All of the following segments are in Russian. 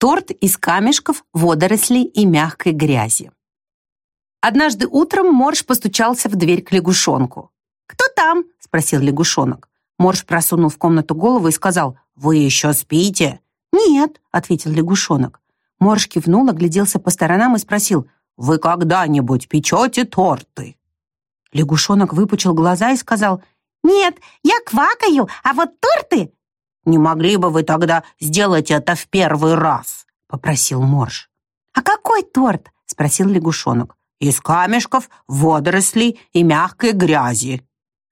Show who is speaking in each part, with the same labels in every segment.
Speaker 1: Торт из камешков, водорослей и мягкой грязи. Однажды утром Морж постучался в дверь к лягушонку. «Кто там?» — спросил лягушонок. Морж просунул в комнату голову и сказал, «Вы еще спите?» «Нет», — ответил лягушонок. Морж кивнул, огляделся по сторонам и спросил, «Вы когда-нибудь печете торты?» Лягушонок выпучил глаза и сказал, «Нет, я квакаю, а вот торты...» «Не могли бы вы тогда сделать это в первый раз?» — попросил Морж. «А какой торт?» — спросил лягушонок. «Из камешков, водорослей и мягкой грязи».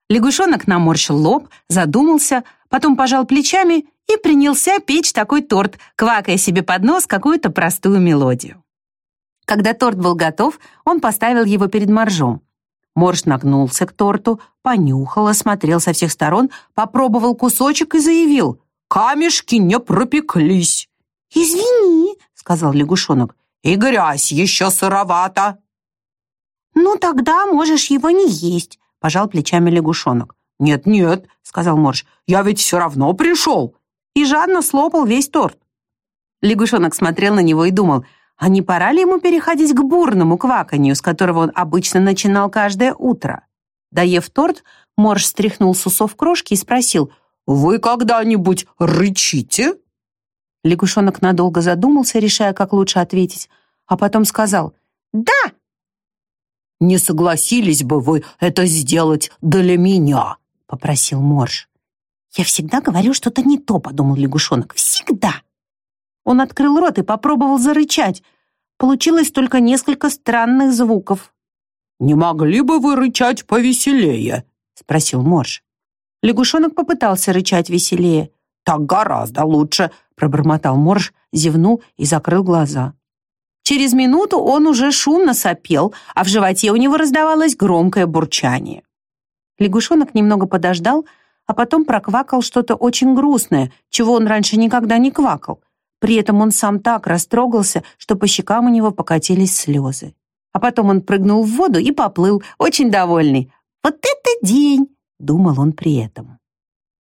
Speaker 1: Лягушонок наморщил лоб, задумался, потом пожал плечами и принялся печь такой торт, квакая себе под нос какую-то простую мелодию. Когда торт был готов, он поставил его перед моржом. Морж нагнулся к торту, понюхал, осмотрел со всех сторон, попробовал кусочек и заявил «Камешки не пропеклись». «Извини», — сказал лягушонок, «и грязь еще сыровата». «Ну, тогда можешь его не есть», — пожал плечами лягушонок. «Нет-нет», — сказал Морж, «я ведь все равно пришел». И жадно слопал весь торт. Лягушонок смотрел на него и думал, а не пора ли ему переходить к бурному кваканью, с которого он обычно начинал каждое утро? Доев торт, Морж стряхнул с усов крошки и спросил, «Вы когда-нибудь рычите?» Лягушонок надолго задумался, решая, как лучше ответить, а потом сказал, «Да!» «Не согласились бы вы это сделать для меня?» — попросил Морж. «Я всегда говорю что-то не то», — подумал лягушонок. «Всегда!» Он открыл рот и попробовал зарычать. Получилось только несколько странных звуков.
Speaker 2: «Не могли бы вы рычать повеселее?» — спросил Морж.
Speaker 1: Лягушонок попытался рычать веселее.
Speaker 2: «Так гораздо лучше», — пробормотал Морж, зевнул и закрыл глаза.
Speaker 1: Через минуту он уже шумно сопел, а в животе у него раздавалось громкое бурчание. Лягушонок немного подождал, а потом проквакал что-то очень грустное, чего он раньше никогда не квакал. При этом он сам так растрогался, что по щекам у него покатились слезы. А потом он прыгнул в воду и поплыл, очень довольный. «Вот это день!» — думал он при этом.